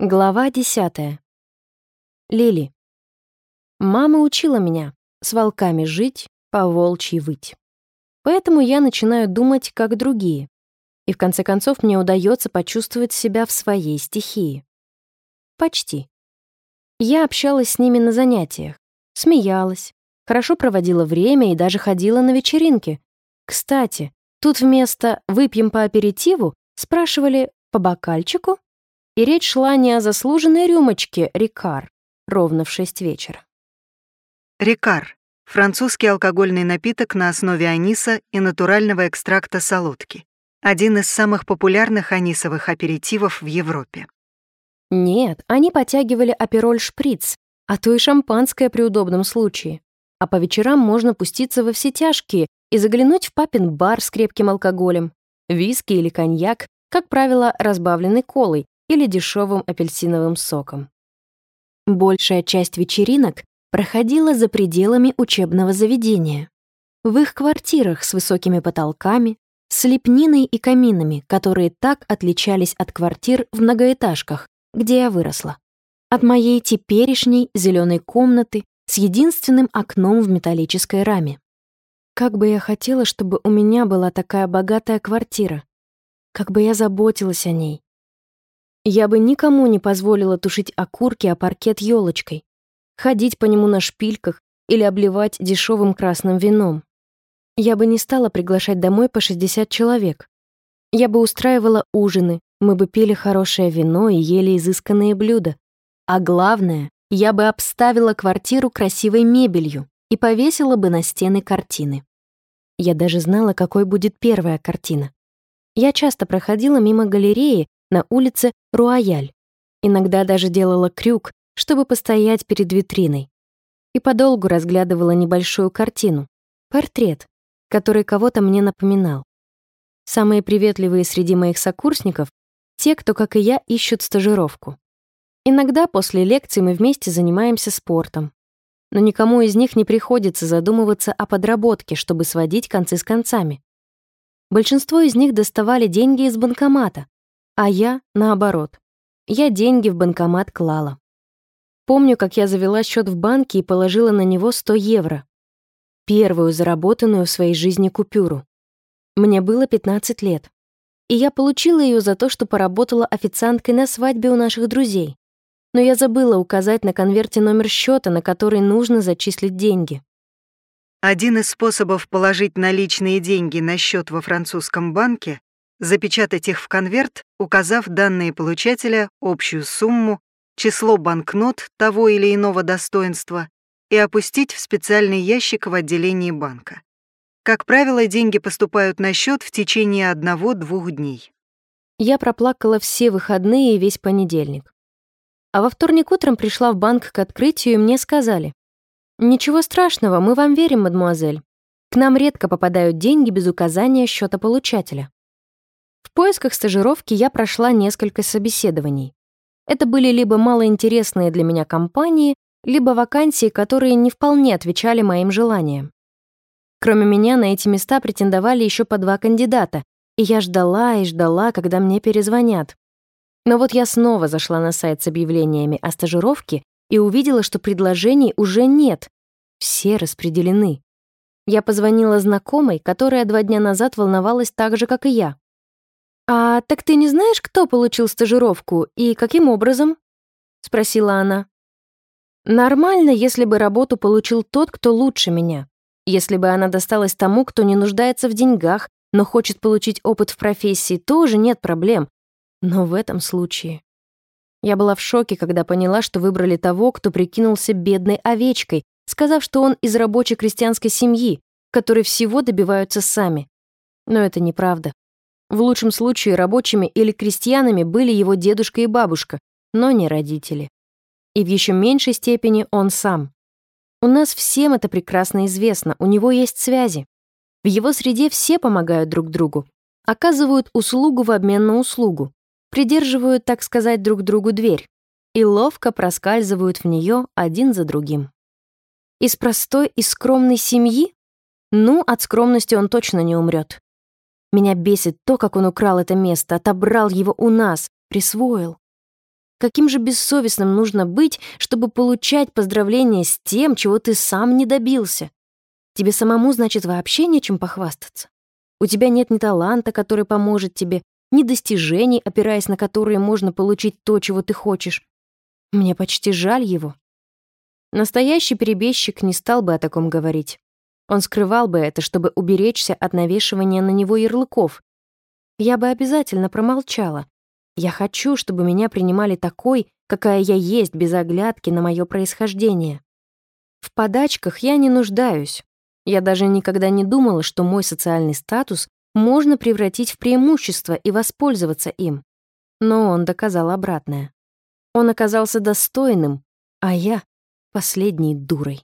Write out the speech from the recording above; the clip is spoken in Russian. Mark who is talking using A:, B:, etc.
A: Глава десятая. Лили. Мама учила меня с волками жить, по волчьи выть. Поэтому я начинаю думать, как другие. И в конце концов мне удается почувствовать себя в своей стихии. Почти. Я общалась с ними на занятиях, смеялась, хорошо проводила время и даже ходила на вечеринки. Кстати, тут вместо «выпьем по аперитиву» спрашивали «по бокальчику?» И речь шла не о заслуженной рюмочке «Рикар» ровно в шесть вечера.
B: Рикар — французский алкогольный напиток на основе аниса и натурального экстракта солодки. Один из самых популярных анисовых аперитивов в Европе.
A: Нет, они потягивали апероль-шприц, а то и шампанское при удобном случае. А по вечерам можно пуститься во все тяжкие и заглянуть в папин бар с крепким алкоголем. Виски или коньяк, как правило, разбавленный колой или дешевым апельсиновым соком. Большая часть вечеринок проходила за пределами учебного заведения. В их квартирах с высокими потолками, с лепниной и каминами, которые так отличались от квартир в многоэтажках, где я выросла. От моей теперешней зеленой комнаты с единственным окном в металлической раме. Как бы я хотела, чтобы у меня была такая богатая квартира. Как бы я заботилась о ней. Я бы никому не позволила тушить окурки о паркет елочкой, ходить по нему на шпильках или обливать дешевым красным вином. Я бы не стала приглашать домой по 60 человек. Я бы устраивала ужины, мы бы пили хорошее вино и ели изысканные блюда. А главное, я бы обставила квартиру красивой мебелью и повесила бы на стены картины. Я даже знала, какой будет первая картина. Я часто проходила мимо галереи на улице Руаяль. Иногда даже делала крюк, чтобы постоять перед витриной. И подолгу разглядывала небольшую картину, портрет, который кого-то мне напоминал. Самые приветливые среди моих сокурсников — те, кто, как и я, ищут стажировку. Иногда после лекций мы вместе занимаемся спортом. Но никому из них не приходится задумываться о подработке, чтобы сводить концы с концами. Большинство из них доставали деньги из банкомата, а я — наоборот. Я деньги в банкомат клала. Помню, как я завела счет в банке и положила на него 100 евро. Первую заработанную в своей жизни купюру. Мне было 15 лет. И я получила ее за то, что поработала официанткой на свадьбе у наших друзей. Но я забыла указать на конверте номер счета, на который нужно зачислить деньги.
B: Один из способов положить наличные деньги на счет во французском банке запечатать их в конверт, указав данные получателя, общую сумму, число банкнот того или иного достоинства и опустить в специальный ящик в отделении банка. Как правило, деньги поступают на счет в течение одного-двух дней.
A: Я проплакала все выходные и весь понедельник. А во вторник утром пришла в банк к открытию, и мне сказали, «Ничего страшного, мы вам верим, мадемуазель. К нам редко попадают деньги без указания счета получателя». В поисках стажировки я прошла несколько собеседований. Это были либо малоинтересные для меня компании, либо вакансии, которые не вполне отвечали моим желаниям. Кроме меня на эти места претендовали еще по два кандидата, и я ждала и ждала, когда мне перезвонят. Но вот я снова зашла на сайт с объявлениями о стажировке и увидела, что предложений уже нет. Все распределены. Я позвонила знакомой, которая два дня назад волновалась так же, как и я. «А так ты не знаешь, кто получил стажировку и каким образом?» — спросила она. «Нормально, если бы работу получил тот, кто лучше меня. Если бы она досталась тому, кто не нуждается в деньгах, но хочет получить опыт в профессии, тоже нет проблем. Но в этом случае...» Я была в шоке, когда поняла, что выбрали того, кто прикинулся бедной овечкой, сказав, что он из рабочей крестьянской семьи, которые всего добиваются сами. Но это неправда. В лучшем случае рабочими или крестьянами были его дедушка и бабушка, но не родители. И в еще меньшей степени он сам. У нас всем это прекрасно известно, у него есть связи. В его среде все помогают друг другу, оказывают услугу в обмен на услугу, придерживают, так сказать, друг другу дверь и ловко проскальзывают в нее один за другим. Из простой и скромной семьи? Ну, от скромности он точно не умрет. Меня бесит то, как он украл это место, отобрал его у нас, присвоил. Каким же бессовестным нужно быть, чтобы получать поздравления с тем, чего ты сам не добился? Тебе самому, значит, вообще нечем похвастаться. У тебя нет ни таланта, который поможет тебе, ни достижений, опираясь на которые можно получить то, чего ты хочешь. Мне почти жаль его. Настоящий перебежчик не стал бы о таком говорить. Он скрывал бы это, чтобы уберечься от навешивания на него ярлыков. Я бы обязательно промолчала, я хочу, чтобы меня принимали такой, какая я есть, без оглядки на мое происхождение. В подачках я не нуждаюсь. Я даже никогда не думала, что мой социальный статус можно превратить в преимущество и воспользоваться им. Но он доказал обратное. Он оказался достойным, а я — последней дурой.